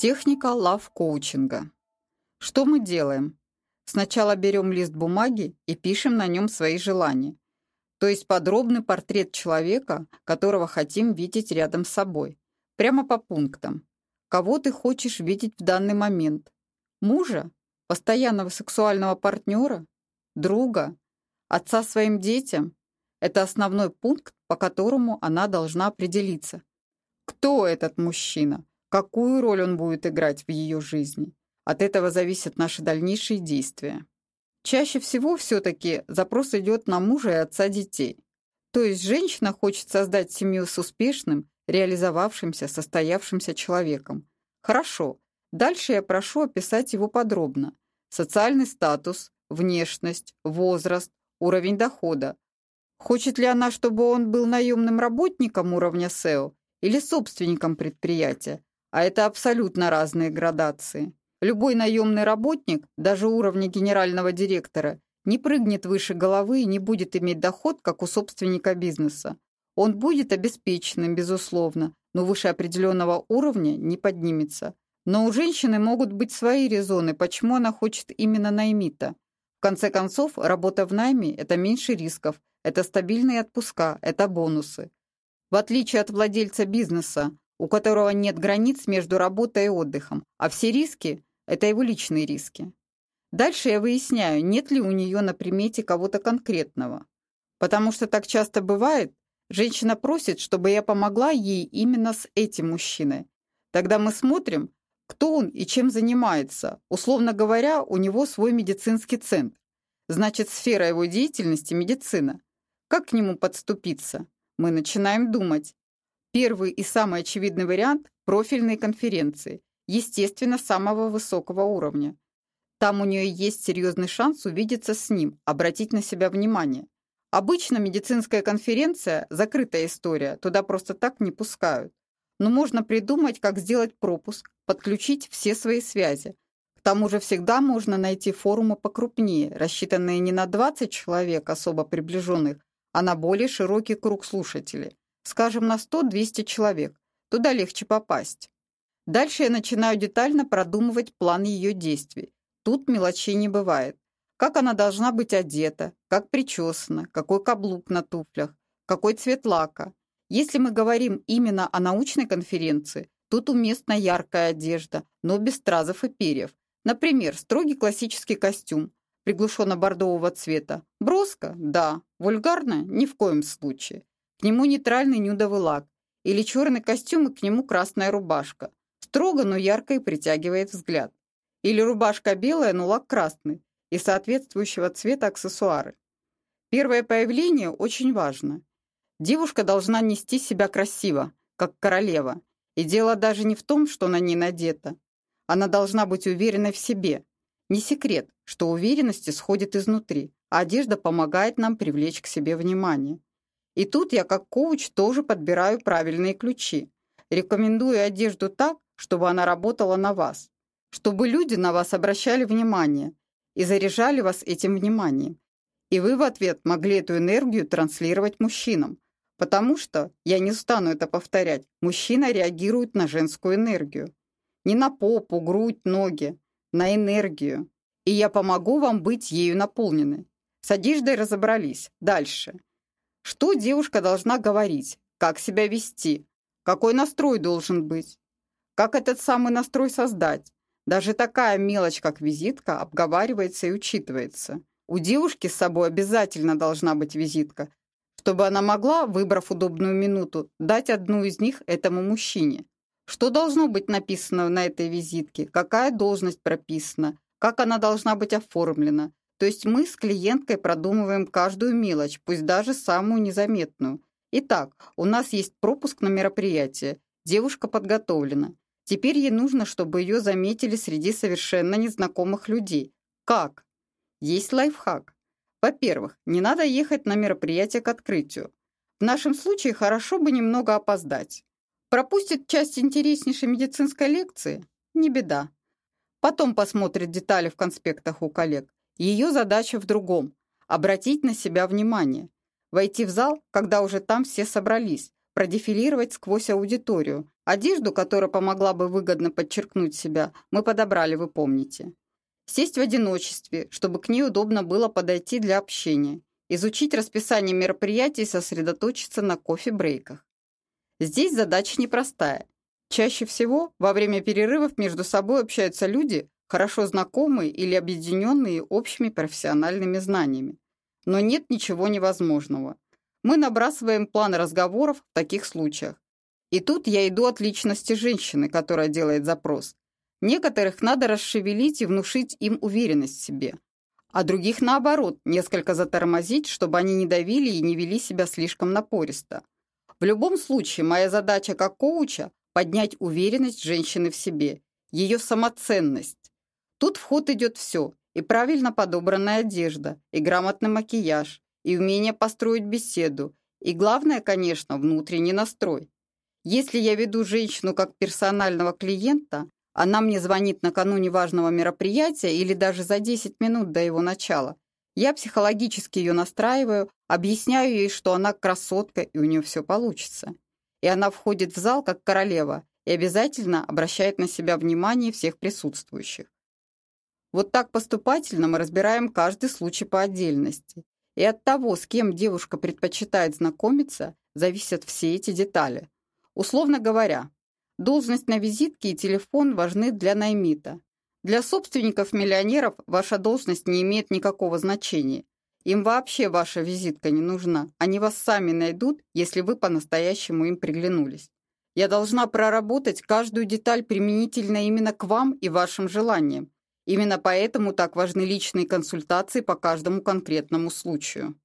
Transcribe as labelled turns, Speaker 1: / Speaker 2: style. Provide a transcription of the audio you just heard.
Speaker 1: Техника лав-коучинга. Что мы делаем? Сначала берем лист бумаги и пишем на нем свои желания. То есть подробный портрет человека, которого хотим видеть рядом с собой. Прямо по пунктам. Кого ты хочешь видеть в данный момент? Мужа? Постоянного сексуального партнера? Друга? Отца своим детям? Это основной пункт, по которому она должна определиться. Кто этот мужчина? Какую роль он будет играть в ее жизни. От этого зависят наши дальнейшие действия. Чаще всего все-таки запрос идет на мужа и отца детей. То есть женщина хочет создать семью с успешным, реализовавшимся, состоявшимся человеком. Хорошо. Дальше я прошу описать его подробно. Социальный статус, внешность, возраст, уровень дохода. Хочет ли она, чтобы он был наемным работником уровня СЭО или собственником предприятия, а это абсолютно разные градации. Любой наемный работник, даже уровня генерального директора, не прыгнет выше головы и не будет иметь доход, как у собственника бизнеса. Он будет обеспеченным, безусловно, но выше определенного уровня не поднимется. Но у женщины могут быть свои резоны, почему она хочет именно наймита. В конце концов, работа в найме – это меньше рисков, это стабильные отпуска, это бонусы. В отличие от владельца бизнеса, у которого нет границ между работой и отдыхом, а все риски – это его личные риски. Дальше я выясняю, нет ли у нее на примете кого-то конкретного. Потому что так часто бывает, женщина просит, чтобы я помогла ей именно с этим мужчиной. Тогда мы смотрим, кто он и чем занимается. Условно говоря, у него свой медицинский центр. Значит, сфера его деятельности – медицина. Как к нему подступиться? Мы начинаем думать, Первый и самый очевидный вариант – профильные конференции, естественно, самого высокого уровня. Там у нее есть серьезный шанс увидеться с ним, обратить на себя внимание. Обычно медицинская конференция – закрытая история, туда просто так не пускают. Но можно придумать, как сделать пропуск, подключить все свои связи. К тому же всегда можно найти форумы покрупнее, рассчитанные не на 20 человек особо приближенных, а на более широкий круг слушателей скажем, на 100-200 человек. Туда легче попасть. Дальше я начинаю детально продумывать план ее действий. Тут мелочей не бывает. Как она должна быть одета, как причесана, какой каблук на туфлях, какой цвет лака. Если мы говорим именно о научной конференции, тут уместна яркая одежда, но без стразов и перьев. Например, строгий классический костюм, приглушенно-бордового цвета. Броско? Да. Вульгарно? Ни в коем случае. К нему нейтральный нюдовый лак. Или черный костюм и к нему красная рубашка. Строго, но ярко и притягивает взгляд. Или рубашка белая, но лак красный. И соответствующего цвета аксессуары. Первое появление очень важно. Девушка должна нести себя красиво, как королева. И дело даже не в том, что на ней надето. Она должна быть уверенной в себе. Не секрет, что уверенность исходит изнутри, а одежда помогает нам привлечь к себе внимание. И тут я как коуч тоже подбираю правильные ключи. Рекомендую одежду так, чтобы она работала на вас. Чтобы люди на вас обращали внимание и заряжали вас этим вниманием. И вы в ответ могли эту энергию транслировать мужчинам. Потому что, я не стану это повторять, мужчина реагирует на женскую энергию. Не на попу, грудь, ноги, на энергию. И я помогу вам быть ею наполнены. С одеждой разобрались. Дальше. Что девушка должна говорить, как себя вести, какой настрой должен быть, как этот самый настрой создать. Даже такая мелочь, как визитка, обговаривается и учитывается. У девушки с собой обязательно должна быть визитка, чтобы она могла, выбрав удобную минуту, дать одну из них этому мужчине. Что должно быть написано на этой визитке, какая должность прописана, как она должна быть оформлена, то есть мы с клиенткой продумываем каждую мелочь, пусть даже самую незаметную. Итак, у нас есть пропуск на мероприятие. Девушка подготовлена. Теперь ей нужно, чтобы ее заметили среди совершенно незнакомых людей. Как? Есть лайфхак. Во-первых, не надо ехать на мероприятие к открытию. В нашем случае хорошо бы немного опоздать. Пропустит часть интереснейшей медицинской лекции? Не беда. Потом посмотрит детали в конспектах у коллег. Ее задача в другом – обратить на себя внимание. Войти в зал, когда уже там все собрались, продефилировать сквозь аудиторию, Одежду, которая помогла бы выгодно подчеркнуть себя, мы подобрали, вы помните. Сесть в одиночестве, чтобы к ней удобно было подойти для общения. Изучить расписание мероприятий и сосредоточиться на кофе-брейках. Здесь задача непростая. Чаще всего во время перерывов между собой общаются люди, хорошо знакомые или объединенные общими профессиональными знаниями. Но нет ничего невозможного. Мы набрасываем план разговоров в таких случаях. И тут я иду от личности женщины, которая делает запрос. Некоторых надо расшевелить и внушить им уверенность в себе. А других, наоборот, несколько затормозить, чтобы они не давили и не вели себя слишком напористо. В любом случае, моя задача как коуча – поднять уверенность женщины в себе, ее самоценность. Тут в ход идет все – и правильно подобранная одежда, и грамотный макияж, и умение построить беседу, и главное, конечно, внутренний настрой. Если я веду женщину как персонального клиента, она мне звонит накануне важного мероприятия или даже за 10 минут до его начала, я психологически ее настраиваю, объясняю ей, что она красотка и у нее все получится. И она входит в зал как королева и обязательно обращает на себя внимание всех присутствующих. Вот так поступательно мы разбираем каждый случай по отдельности. И от того, с кем девушка предпочитает знакомиться, зависят все эти детали. Условно говоря, должность на визитке и телефон важны для наймита. Для собственников-миллионеров ваша должность не имеет никакого значения. Им вообще ваша визитка не нужна. Они вас сами найдут, если вы по-настоящему им приглянулись. Я должна проработать каждую деталь применительно именно к вам и вашим желаниям. Именно поэтому так важны личные консультации по каждому конкретному случаю.